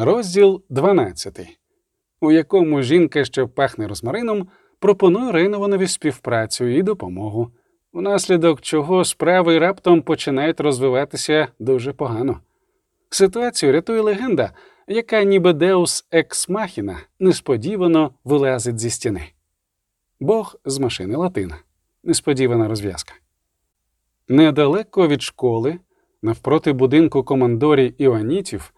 Розділ 12, у якому жінка, що пахне розмарином, пропонує Рейнованові співпрацю і допомогу, внаслідок чого справи раптом починають розвиватися дуже погано. Ситуацію рятує легенда, яка ніби deus ex machina несподівано вилазить зі стіни. Бог з машини Латина. Несподівана розв'язка. Недалеко від школи, навпроти будинку командорі Іоанітів,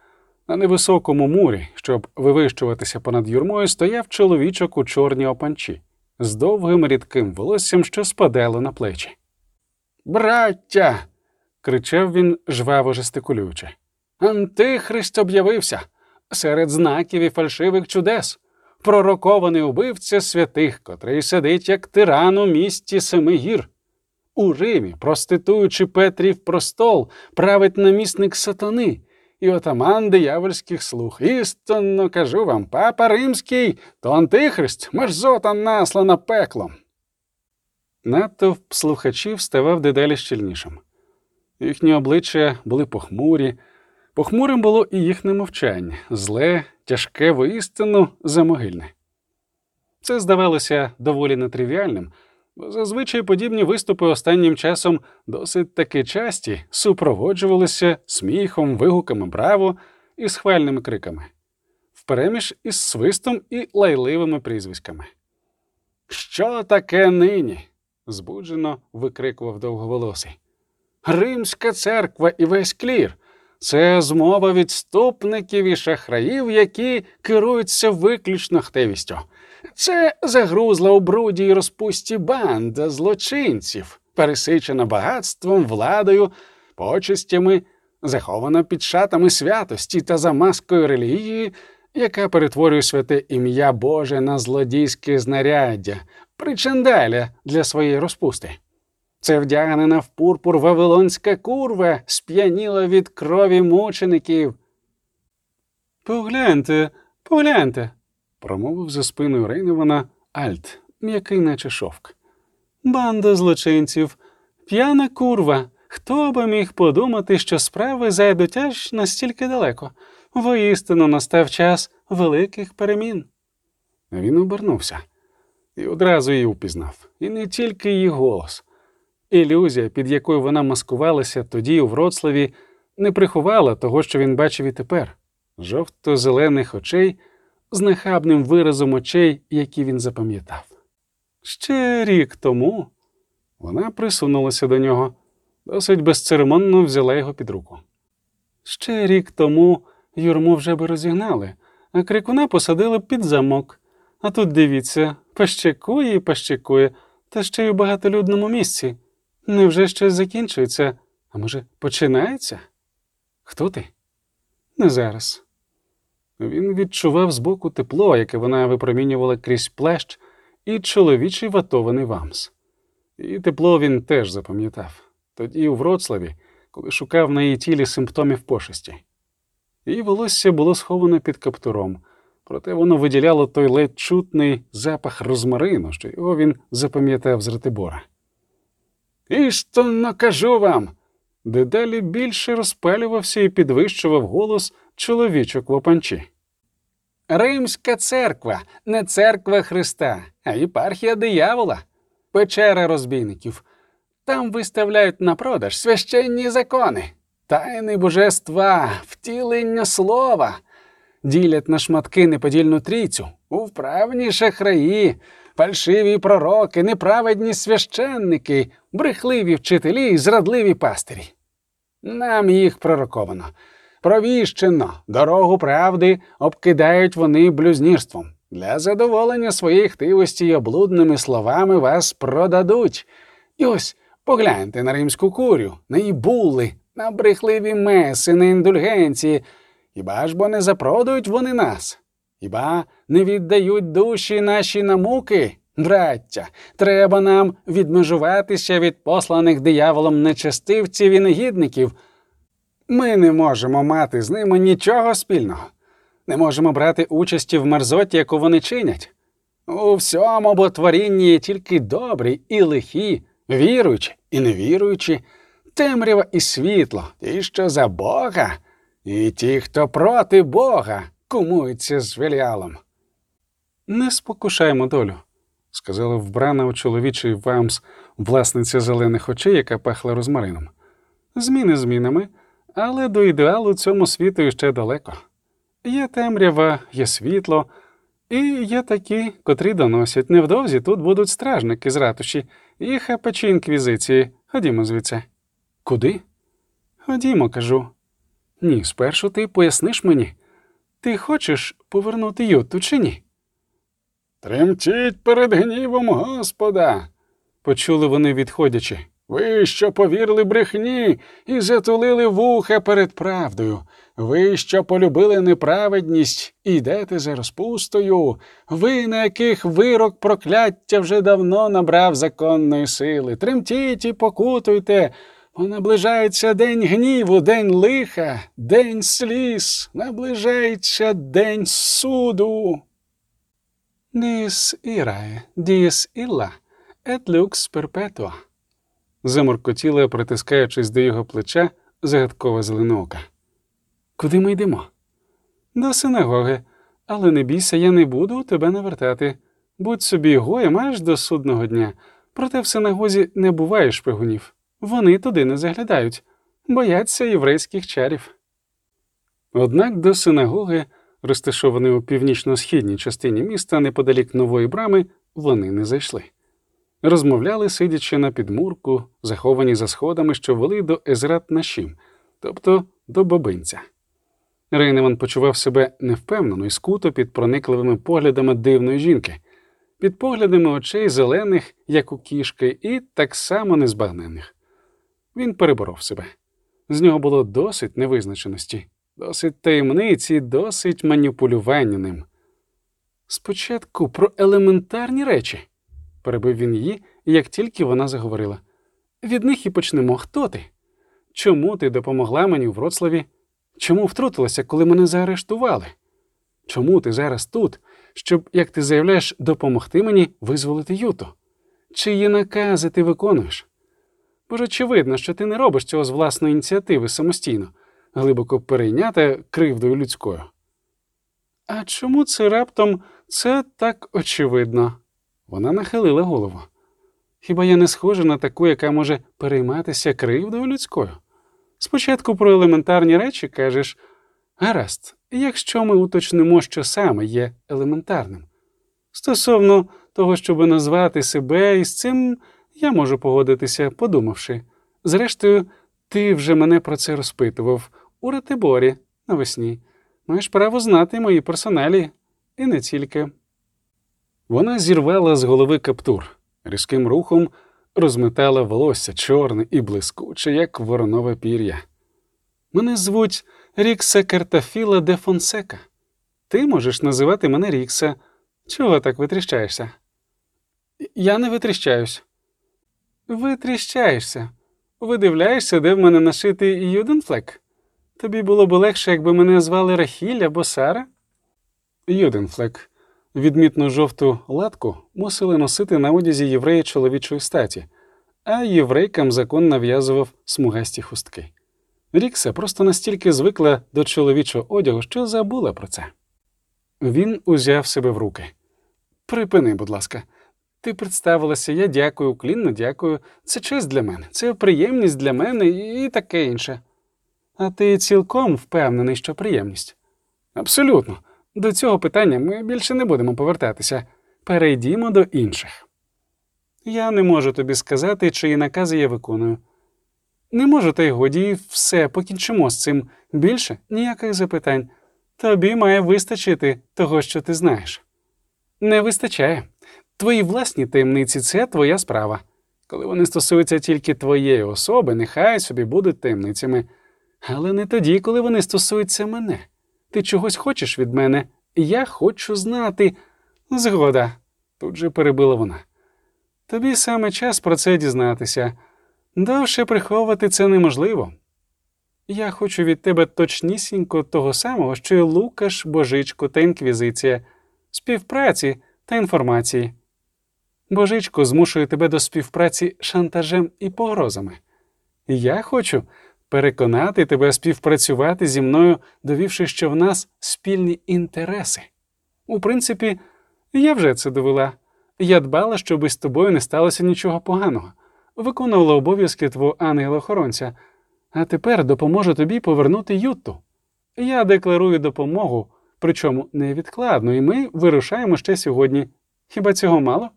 на невисокому мурі, щоб вивищуватися понад юрмою, стояв чоловічок у чорній опанчі з довгим рідким волоссям, що спадало на плечі. Браття. кричав він, жваво жестикулюючи. Антихрист об'явився серед знаків і фальшивих чудес, пророкований убивця святих, котрий сидить як тиран у місті Семи гір. У Римі, проституючи Петрів простол, править намісник сатани і отаман диявольських слуг. Істинно кажу вам, папа римський, то антихрист, мерзота наслана пеклом. Натовп слухачів ставав дедалі щільнішим. Їхні обличчя були похмурі, похмурим було і їхнє мовчання, зле, тяжке воістину замогильне. Це здавалося доволі нетривіальним, зазвичай подібні виступи останнім часом досить таки часті супроводжувалися сміхом, вигуками браво і схвальними криками, впереміж із свистом і лайливими прізвиськами. Що таке нині? збуджено викрикував довговолосий. Римська церква і весь клір. Це змова відступників і шахраїв, які керуються виключно хтивістю. Це загрузла у бруді й розпусті банда злочинців, пересичена багатством, владою, почестями, захована під шатами святості та за маскою релігії, яка перетворює святе ім'я Боже на злодійське знаряддя, причандаля для своєї розпусти. Це вдягнена в пурпур вавилонська курва сп'яніла від крові мучеників. Погляньте, погляньте, промовив за спиною Рейнована Альт, м'який, наче шовк. Банда злочинців, п'яна курва. Хто би міг подумати, що справи зайдуть аж настільки далеко? Воістину настав час великих перемін. Він обернувся і одразу її впізнав, і не тільки її голос. Ілюзія, під якою вона маскувалася тоді у Вроцлаві, не приховала того, що він бачив і тепер жовто-зелених очей з нахабним виразом очей, які він запам'ятав. Ще рік тому вона присунулася до нього, досить безцеремонно взяла його під руку. Ще рік тому юрму вже би розігнали, а крикуна посадили під замок. А тут дивіться, пащекує і пащекує, та ще й у багатолюдному місці. Невже щось закінчується, а може, починається? Хто ти? Не зараз. Він відчував збоку тепло, яке вона випромінювала крізь плещ, і чоловічий ватований вамс. І тепло він теж запам'ятав тоді у Вроцлаві, коли шукав на її тілі симптомів пошесті. Її волосся було сховане під каптуром, проте воно виділяло той ледь чутний запах розмарину, що його він запам'ятав з Ратибора. Істинно кажу вам. Дедалі більше розпалювався і підвищував голос чоловічок в опанчі. Римська церква, не церква Христа, а єпархія диявола, печера розбійників. Там виставляють на продаж священні закони, тайни божества, втілення слова, ділять на шматки неподільну трійцю, вправні шахраї, фальшиві пророки, неправедні священники, брехливі вчителі і зрадливі пастирі. Нам їх пророковано. Провіщено, дорогу правди обкидають вони блюзнірством. Для задоволення своєї хтивості й облудними словами вас продадуть. І ось погляньте на римську курю, на її були, на брехливі меси, на індульгенції. Хіба ж бо не запродають вони нас? Хіба не віддають душі наші на муки? Браття, треба нам відмежуватися від посланих дияволом нечестивців і негідників. Ми не можемо мати з ними нічого спільного, не можемо брати участі в мерзоті, яку вони чинять. У всьому бо творінні є тільки добрі і лихі, віруючі і невіруючі, темрява і світло, і що за Бога, і ті, хто проти Бога, кумуються з Веліалом. Не спокушаймо долю, сказала вбрана у чоловічий вамс власниця зелених очей, яка пахла розмарином. Зміни змінами, але до ідеалу цьому світу ще далеко. Є темрява, є світло, і є такі, котрі доносять. Невдовзі тут будуть стражники з ратуші і хапачі інквізиції. Ходімо звідси. Куди? Ходімо, кажу. Ні, спершу ти поясниш мені. Ти хочеш повернути Юту чи ні? Тремтіть перед гнівом Господа, почули вони відходячи. Ви, що повірили брехні і затулили вуха перед правдою. Ви, що полюбили неправедність і йдете за розпустою, ви, на яких вирок прокляття вже давно набрав законної сили. Тремтіть і покутуйте, бо наближається день гніву, день лиха, день сліз, наближається день суду. Діс ірає, діс ілла, ет люкс перпетуа. Заморкотіла, притискаючись до його плеча, загадкова зеленоока. Куди ми йдемо? До синагоги, але не бійся, я не буду тебе навертати. Будь собі гоєм аж до судного дня. Проте в синагозі не буває шпигунів. Вони туди не заглядають, бояться єврейських чарів. Однак до синагоги, розташованої у північно-східній частині міста неподалік нової брами, вони не зайшли. Розмовляли, сидячи на підмурку, заховані за сходами, що вели до Езрат Нашім, тобто до бобинця. Рейневан почував себе невпевнено і скуто під проникливими поглядами дивної жінки, під поглядами очей зелених, як у кішки, і так само незбагнених. Він переборов себе. З нього було досить невизначеності, досить таємниці, досить маніпулювання ним. Спочатку про елементарні речі, перебив він її, як тільки вона заговорила. Від них і почнемо. Хто ти? Чому ти допомогла мені у Вроцлаві? Чому втрутилася, коли мене заарештували? Чому ти зараз тут, щоб, як ти заявляєш, допомогти мені визволити Юту? Чиї накази ти виконуєш? Бо ж очевидно, що ти не робиш цього з власної ініціативи самостійно, глибоко перейнята кривдою людською. А чому це раптом це так очевидно? Вона нахилила голову. Хіба я не схожа на таку, яка може перейматися кривдою людською? Спочатку про елементарні речі кажеш гаразд, якщо ми уточнимо, що саме є елементарним. Стосовно того, щоб назвати себе, і з цим я можу погодитися, подумавши. Зрештою, ти вже мене про це розпитував у Ратиборі навесні. Маєш право знати мої персоналі, і не тільки. Вона зірвала з голови каптур, різким рухом розметала волосся чорне і блискуче, як воронове пір'я. Мене звуть Рікса Картафіла де Фонсека. Ти можеш називати мене Рікса. Чого так витріщаєшся? Я не витріщаюсь. Витріщаєшся. Видивляєшся, де в мене нашитий Юденфлек? Тобі було б легше, якби мене звали Рахіль або Сара? Юденфлек. Відмітну жовту латку мусили носити на одязі євреї чоловічої статі, а єврейкам закон нав'язував смугасті хустки. Рікса просто настільки звикла до чоловічого одягу, що забула про це. Він узяв себе в руки. Припини, будь ласка, ти представилася, я дякую, клінно дякую. Це честь для мене, це приємність для мене і таке інше. А ти цілком впевнений, що приємність? Абсолютно. До цього питання ми більше не будемо повертатися. Перейдімо до інших. Я не можу тобі сказати, чиї накази я виконую. Не можу, та й годі, все, покінчимо з цим. Більше ніяких запитань. Тобі має вистачити того, що ти знаєш. Не вистачає. Твої власні таємниці це твоя справа. Коли вони стосуються тільки твоєї особи, нехай собі будуть таємницями. Але не тоді, коли вони стосуються мене. Ти чогось хочеш від мене? Я хочу знати. Згода, тут же перебила вона. Тобі саме час про це дізнатися. Довше приховувати це неможливо. Я хочу від тебе точнісінько того самого, що й Лукаш, Божичко та інквізиція, співпраці та інформації. Божичко змушує тебе до співпраці шантажем і погрозами. Я хочу переконати тебе співпрацювати зі мною, довівши, що в нас спільні інтереси. У принципі, я вже це довела. Я дбала, щоб із тобою не сталося нічого поганого, виконувала обов'язки твого ангела-охоронця, а тепер допоможу тобі повернути Ютту. Я декларую допомогу, причому невідкладно, і ми вирушаємо ще сьогодні. Хіба цього мало?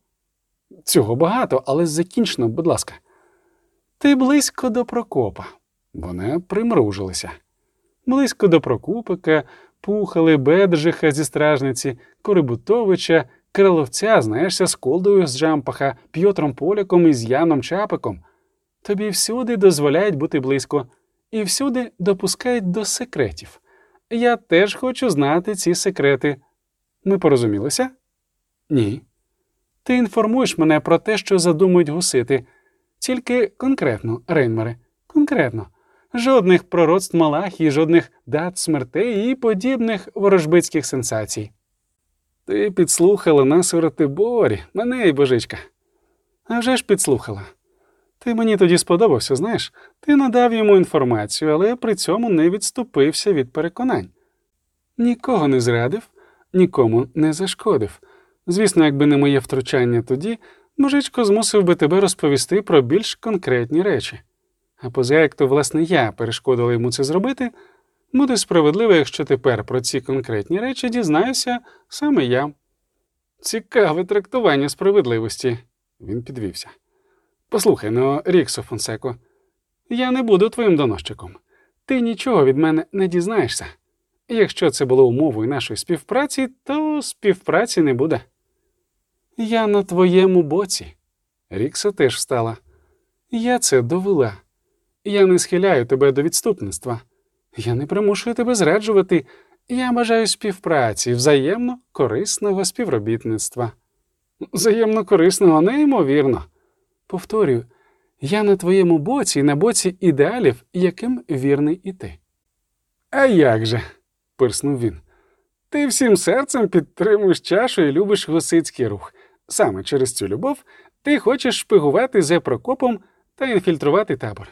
Цього багато, але закінчено, будь ласка. Ти близько до Прокопа. Вони примружилися. Близько до Прокупика, Пухали, Бедржиха зі стражниці, Корибутовича, Криловця, знаєшся з Колдою з Жампаха, П'єтром Поляком і з Яном Чапиком. Тобі всюди дозволяють бути близько, і всюди допускають до секретів. Я теж хочу знати ці секрети. Ми порозумілися? Ні. Ти інформуєш мене про те, що задумують гусити, тільки конкретно, Рейнмере, конкретно. Жодних пророцтв Малахії, жодних дат смертей і подібних ворожбицьких сенсацій. Ти підслухала нас у Ратиборі, мене і божичка. А вже ж підслухала. Ти мені тоді сподобався, знаєш, ти надав йому інформацію, але при цьому не відступився від переконань. Нікого не зрадив, нікому не зашкодив. Звісно, якби не моє втручання тоді, божичко змусив би тебе розповісти про більш конкретні речі. А поза як то, власне, я перешкодила йому це зробити, буде справедливо, якщо тепер про ці конкретні речі дізнаюся саме я. Цікаве трактування справедливості, він підвівся. Послухай ну, Ріксо Фонсеко, я не буду твоїм доносчиком. Ти нічого від мене не дізнаєшся. Якщо це було умовою нашої співпраці, то співпраці не буде. Я на твоєму боці. Рікса теж встала. Я це довела. Я не схиляю тебе до відступництва. Я не примушую тебе зраджувати. Я бажаю співпраці, взаємно корисного співробітництва. Взаємно корисного, неймовірно. Повторюю, я на твоєму боці і на боці ідеалів, яким вірний і ти. А як же? пирснув він. Ти всім серцем підтримуєш чашу і любиш гусицький рух. Саме через цю любов ти хочеш шпигувати за Прокопом та інфільтрувати табор.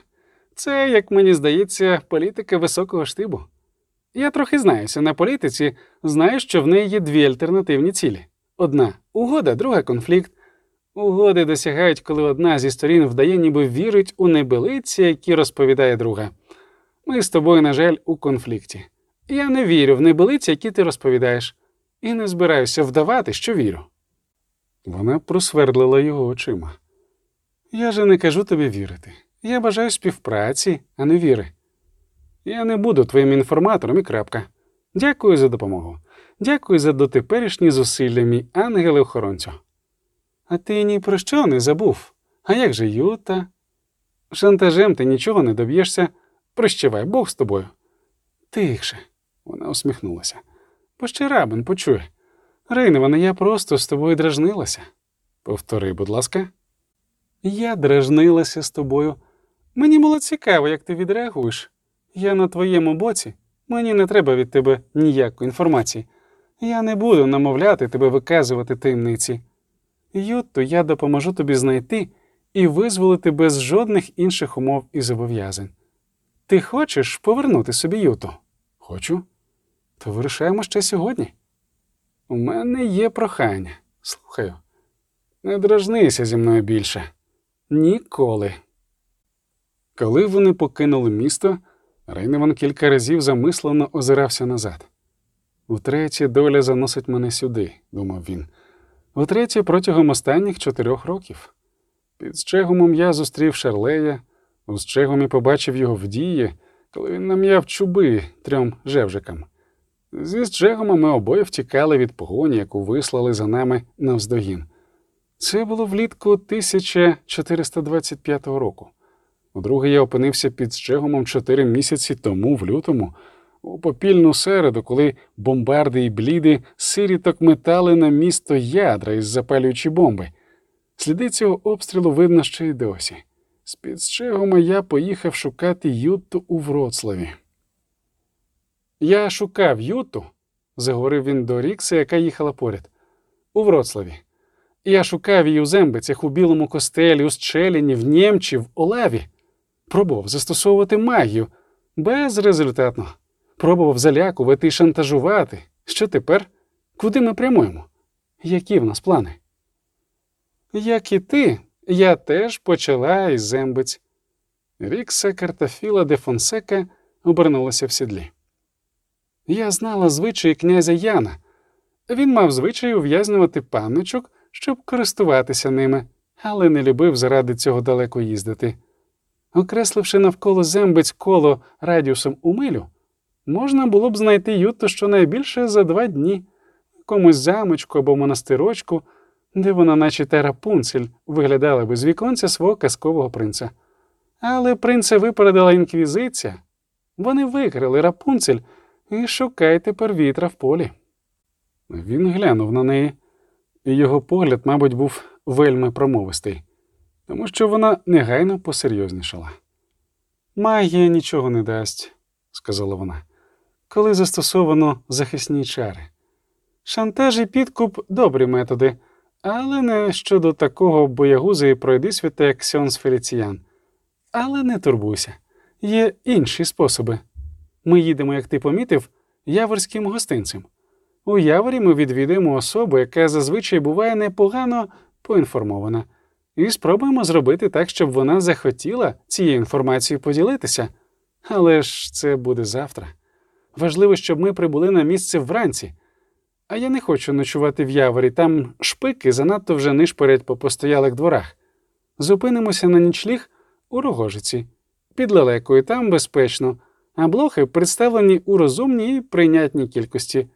Це, як мені здається, політика високого штибу. Я трохи знаюся на політиці, знаю, що в неї є дві альтернативні цілі: одна угода, друга конфлікт. Угоди досягають, коли одна зі сторін вдає, ніби вірить у небелиці, які розповідає друга. Ми з тобою, на жаль, у конфлікті. Я не вірю в небелиці, які ти розповідаєш, і не збираюся вдавати, що вірю. Вона просвердлила його очима. Я же не кажу тобі вірити. Я бажаю співпраці, а не віри. Я не буду твоїм інформатором і крапка. Дякую за допомогу. Дякую за дотеперішні зусилля, мій ангеле-охоронцю. А ти ні про що не забув. А як же Юта? Шантажем ти нічого не доб'єшся. Прощавай, Бог з тобою. Тихше, вона усміхнулася. Пощерабин почує. Рейневане, я просто з тобою дражнилася. Повтори, будь ласка. Я дражнилася з тобою. Мені було цікаво, як ти відреагуєш. Я на твоєму боці, мені не треба від тебе ніякої інформації. Я не буду намовляти тебе виказувати таємниці. Ютто я допоможу тобі знайти і визволити без жодних інших умов і зобов'язань. Ти хочеш повернути собі Юту? Хочу. То вирішаємо ще сьогодні. У мене є прохання. Слухаю. Не дражнися зі мною більше. Ніколи. Коли вони покинули місто, Рейневан кілька разів замислено озирався назад. Утретє доля заносить мене сюди, думав він. Утретє протягом останніх чотирьох років. Під Счегумом я зустрів Шарлея, у Счегумі побачив його в дії, коли він нам'яв чуби трьом жевжикам. Зі Счегума ми обоє втікали від погоні, яку вислали за нами навздогін. Це було влітку 1425 року. Удруге я опинився під Щегомом чотири місяці тому, в лютому, у попільну середу, коли бомбарди і бліди сиріток метали на місто ядра із запалюючі бомби. Сліди цього обстрілу видно ще й досі. З під Щегома я поїхав шукати Ютту у Вроцлаві. Я шукав Юту, заговорив він до Рікса, яка їхала поряд, у Вроцлаві. Я шукав її у зембицях, у білому костелі, у Щеліні, в Нємчі, в Олаві. Пробував застосовувати магію безрезультатно. Пробував залякувати і шантажувати. Що тепер? Куди ми прямуємо? Які в нас плани? Як і ти, я теж почала із зембиць. Рікса Картафіла де Фонсека обернулася в сідлі. Я знала звичаї князя Яна. Він мав звичай ув'язнювати панночок, щоб користуватися ними, але не любив заради цього далеко їздити. Окресливши навколо зембиць коло радіусом у милю, можна було б знайти юту щонайбільше за два дні, в якомусь замочку або монастирочку, де вона, наче та Рапунцель, виглядала би з віконця свого казкового принца. Але принца випередила інквізиція. Вони викрили Рапунцель і шукай тепер вітра в полі. Він глянув на неї, і його погляд, мабуть, був вельми промовистий, тому що вона негайно посерйознішала. Магія нічого не дасть, сказала вона, коли застосовано захисні чари. Шантаж і підкуп добрі методи, але не щодо такого боягуза і пройдисвіта, як Сьонс Феліціян. Але не турбуйся, є інші способи. Ми їдемо, як ти помітив, яворським гостинцем. У яворі ми відвідаємо особу, яка зазвичай буває непогано поінформована, і спробуємо зробити так, щоб вона захотіла цією інформацією поділитися. Але ж це буде завтра. Важливо, щоб ми прибули на місце вранці. А я не хочу ночувати в яворі, там шпики занадто вже нишпорять по постоялих дворах. Зупинимося на нічліг у рогожиці, під лелекою, там безпечно, а блохи представлені у розумній і прийнятній кількості.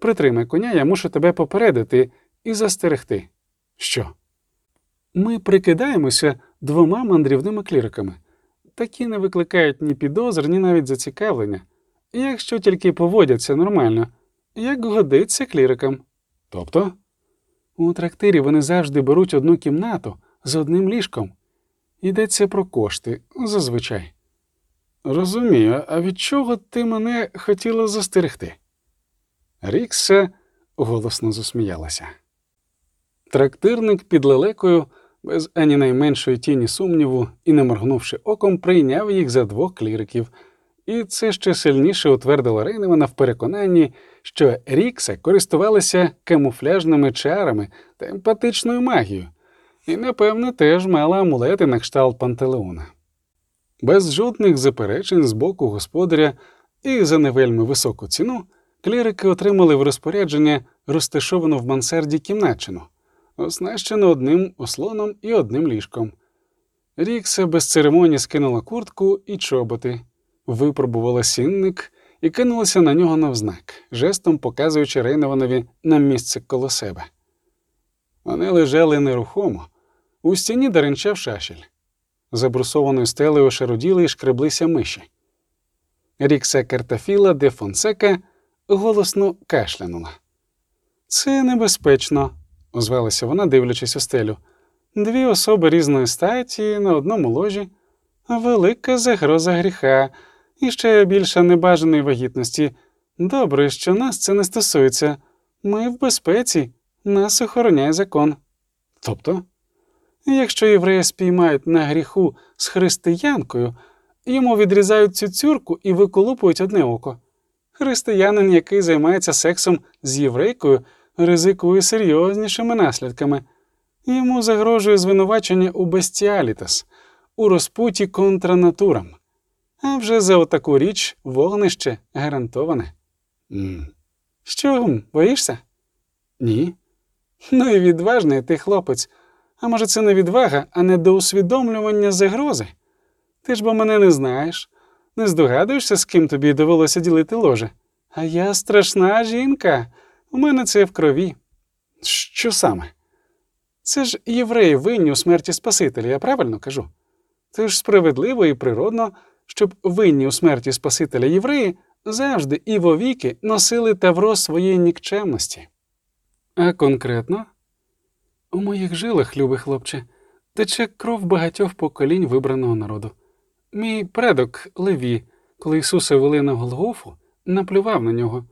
Притримай коня, я мушу тебе попередити і застерегти. Що? Ми прикидаємося двома мандрівними кліриками. Такі не викликають ні підозр, ні навіть зацікавлення, якщо тільки поводяться нормально, як годиться клірикам. Тобто, у трактирі вони завжди беруть одну кімнату з одним ліжком. Йдеться про кошти зазвичай. Розумію, а від чого ти мене хотіла застерегти? Рікса голосно засміялася. Трактирник під лелекою, без ані найменшої тіні сумніву і не моргнувши оком, прийняв їх за двох кліриків, і це ще сильніше утвердило Рейневана в переконанні, що Рікса користувалася камуфляжними чарами та емпатичною магією, і, напевно, теж мала амулети на кшталт Пантелеона. Без жодних заперечень з боку господаря і за невельми високу ціну. Клірики отримали в розпорядження розташовану в мансарді кімнатчину, оснащену одним ослоном і одним ліжком. Рікса без церемонії скинула куртку і чоботи, випробувала сінник і кинулася на нього навзнак, жестом показуючи Рейнованові на місце коло себе. Вони лежали нерухомо, у стіні даренчав шашель. Забрусованою стелею шароділи і шкреблися миші. Рікса Картафіла де Фонсека голосно кашлянула. Це небезпечно, озвалася вона, дивлячись у стелю. Дві особи різної статі на одному ложі, велика загроза гріха і ще більше небажаної вагітності. Добре, що нас це не стосується. Ми в безпеці, нас охороняє закон. Тобто, якщо євреї спіймають на гріху з християнкою, йому відрізають цю цюрку і виколупують одне око. Християнин, який займається сексом з єврейкою, ризикує серйознішими наслідками. Йому загрожує звинувачення у бестіалітас, у розпуті контранатурам. А вже за отаку річ вогнище гарантоване. Mm. Що, боїшся? Ні. Ну і відважний ти хлопець. А може, це не відвага, а не до усвідомлювання загрози? Ти ж бо мене не знаєш. Не здогадуєшся, з ким тобі довелося ділити ложе? А я страшна жінка, у мене це в крові. Що саме? Це ж євреї винні у смерті Спасителя, я правильно кажу? Це ж справедливо і природно, щоб винні у смерті Спасителя євреї завжди і вовіки носили тавро своєї нікчемності. А конкретно, у моїх жилах, любий хлопче, тече кров багатьох поколінь вибраного народу. Мій предок Леві, коли Ісуса вели на Голгофу, наплював на нього,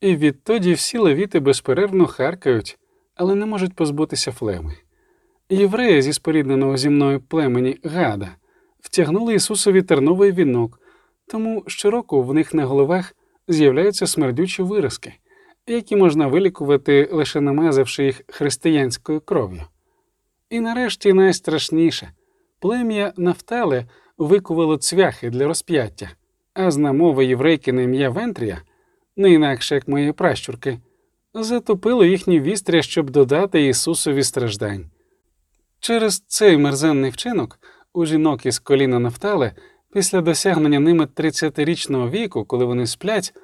і відтоді всі левіти безперервно харкають, але не можуть позбутися флеми. Євреї зі спорідненого зі мною племені Гада втягнули Ісусові терновий вінок, тому щороку в них на головах з'являються смердючі виразки, які можна вилікувати, лише намазавши їх християнською кров'ю. І нарешті найстрашніше плем'я Нафтали викувало цвяхи для розп'яття, а з єврейки на ім'я Вентрія, не інакше як мої пращурки, затопило їхні вістря, щоб додати Ісусові страждань. Через цей мерзенний вчинок у жінок із коліна Нафтали після досягнення ними 30-річного віку, коли вони сплять,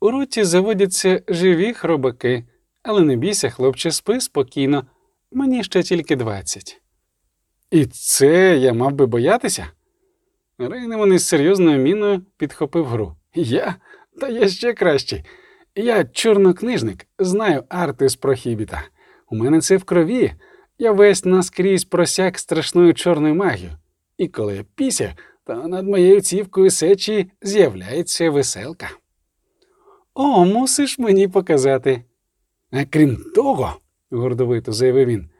у роті заводяться живі хробаки, але не бійся, хлопче, спи спокійно, мені ще тільки 20. І це я мав би боятися? Рейнеман із серйозною міною підхопив гру. Я? Та я ще кращий. Я чорнокнижник, знаю артис прохібіта. У мене це в крові. Я весь наскрізь просяк страшною чорною магією. І коли я піся, то над моєю цівкою сечі з'являється веселка. О, мусиш мені показати. А крім того, гордовито заявив він,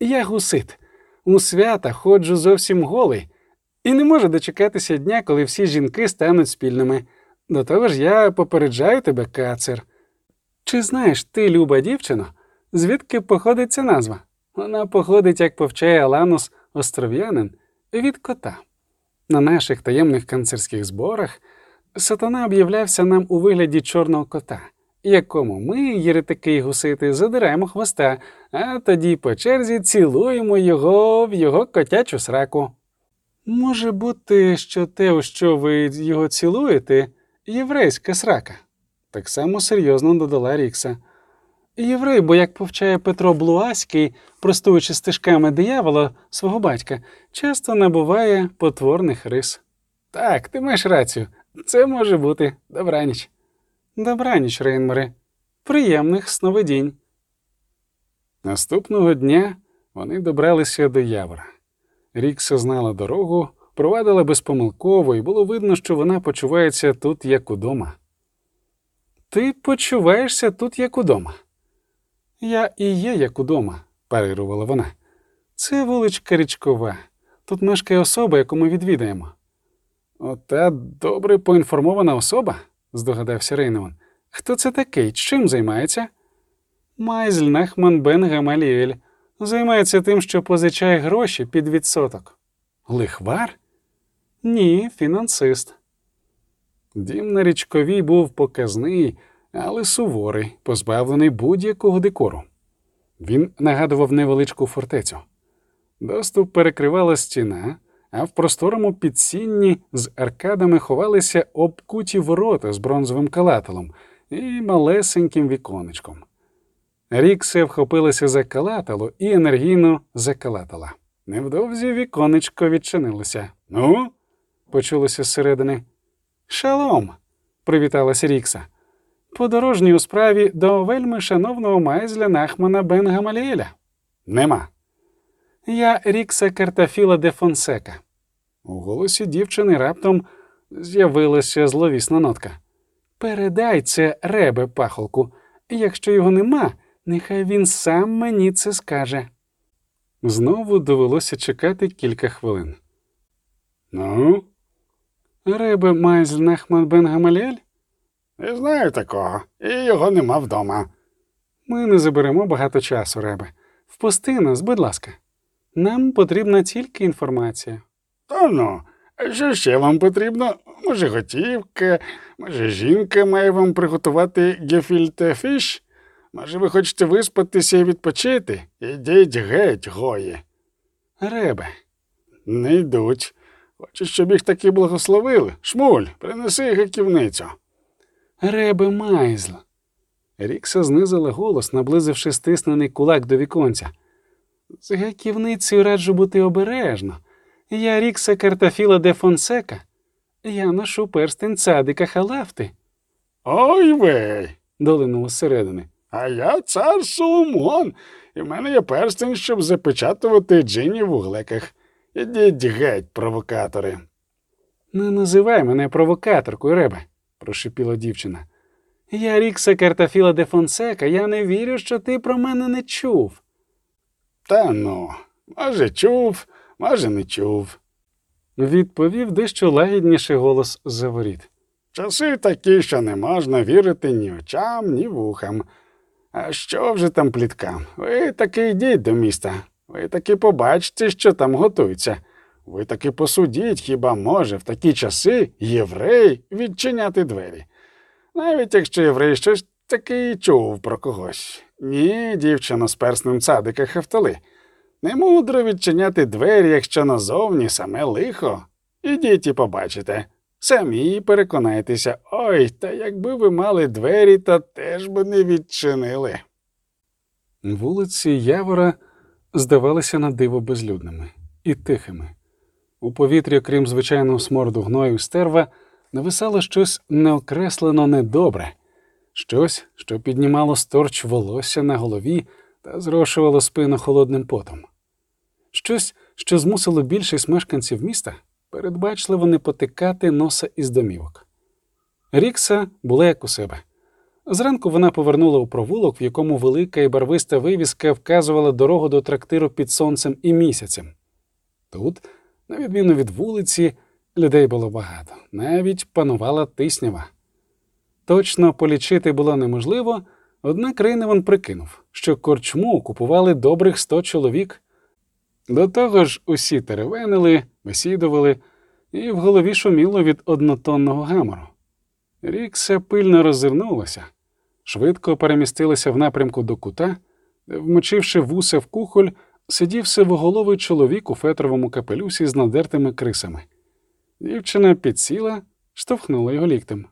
я гусит. У свята ходжу зовсім голий, і не можу дочекатися дня, коли всі жінки стануть спільними. До того ж я попереджаю тебе, кацер. Чи знаєш ти, люба дівчино, звідки походить ця назва? Вона походить, як повчає Аланус остров'янин, від кота. На наших таємних канцерських зборах сатана об'являвся нам у вигляді чорного кота, якому ми, єретики й гусити, задираємо хвоста, а тоді по черзі цілуємо його в його котячу сраку. Може бути, що те, у що ви його цілуєте, єврейська срака, так само серйозно додала Рікса. Єврей, бо як повчає Петро Блуаський, простуючи стежками диявола свого батька, часто набуває потворних рис. Так, ти маєш рацію, це може бути добраніч. Добраніч, Рейнмере, приємних сновидінь. Наступного дня вони добралися до Явора. Рікса знала дорогу, провадила безпомилково, і було видно, що вона почувається тут як удома. Ти почуваєшся тут як удома. Я і є як удома, парирувала вона. Це вуличка річкова. Тут мешкає особа, яку ми відвідаємо. Ота добре поінформована особа, здогадався Рейневан. Хто це такий? Чим займається? Майзль Нахман Бен Гамаліель. Займається тим, що позичає гроші під відсоток. Лихвар? Ні, фінансист. Дім на річковій був показний, але суворий, позбавлений будь-якого декору. Він нагадував невеличку фортецю. Доступ перекривала стіна, а в просторому підсінні з аркадами ховалися обкуті ворота з бронзовим калателом і малесеньким віконечком. Ріксе вхопилася за калатало і енергійно закалатала. Невдовзі віконечко відчинилося. Ну, почулося зсередини. Шалом, привіталася Рікса. Подорожній у справі до вельми шановного майзля Нахмана Бен Гамаліеля. Нема. Я Рікса Картафіла де Фонсека. У голосі дівчини раптом з'явилася зловісна нотка. Передай це ребе пахолку, якщо його нема, нехай він сам мені це скаже. Знову довелося чекати кілька хвилин. Ну, ребе Майзл Нахман Бен Гамаліель? Не знаю такого, і його нема вдома. Ми не заберемо багато часу, Ребе. Впусти нас, будь ласка. Нам потрібна тільки інформація. Та ну, а що ще вам потрібно? Може, готівка, може, жінка має вам приготувати гефільте фіш? Може, ви хочете виспатися і відпочити? Ідіть геть, гої. Ребе, Не йдуть. Хочу, щоб їх таки благословили. Шмуль, принеси гаківницю. Ребе Майзл. Рікса знизила голос, наблизивши стиснений кулак до віконця. З гаківницею раджу бути обережно. Я Рікса Картафіла де Фонсека. Я ношу перстень цадика халафти, Ой вей! долинуло зсередини. А я цар Соломон, і в мене є перстень, щоб запечатувати джині в углеках. Ідіть геть, провокатори. Не називай мене провокаторкою, Ребе, прошипіла дівчина. Я Рікса Картафіла де Фонсека, я не вірю, що ти про мене не чув. Та ну, може, чув, може, не чув. відповів дещо лагідніший голос за воріт. Часи такі, що не можна вірити ні очам, ні вухам. А що вже там пліткам? Ви таки йдіть до міста. Ви таки побачите, що там готується. Ви таки посудіть, хіба може в такі часи єврей відчиняти двері. Навіть якщо єврей щось таки чув про когось. Ні, дівчино з перснем цадика Хефтали. Не мудро відчиняти двері, якщо назовні саме лихо. Ідіть і побачите. Самі переконайтеся, ой, та якби ви мали двері, то теж би не відчинили. Вулиці Явора здавалися на диво безлюдними і тихими. У повітрі, крім звичайного сморду гною стерва, нависало щось неокреслено недобре, щось, що піднімало сторч волосся на голові та зрошувало спину холодним потом. Щось, що змусило більшість мешканців міста передбачливо не потикати носа із домівок. Рікса була як у себе. Зранку вона повернула у провулок, в якому велика і барвиста вивіска вказувала дорогу до трактиру під сонцем і місяцем. Тут, на відміну від вулиці, людей було багато, навіть панувала тиснява. Точно полічити було неможливо, однак Рейневан прикинув, що корчму купували добрих сто чоловік. До того ж, усі теревенили, висідували, і в голові шуміло від однотонного гамору. Рікса пильно роззирнулася, швидко перемістилася в напрямку до кута, вмочивши вуса в кухоль, сидів сивоголовий чоловік у фетровому капелюсі з надертими крисами. Дівчина підсіла, штовхнула його ліктем.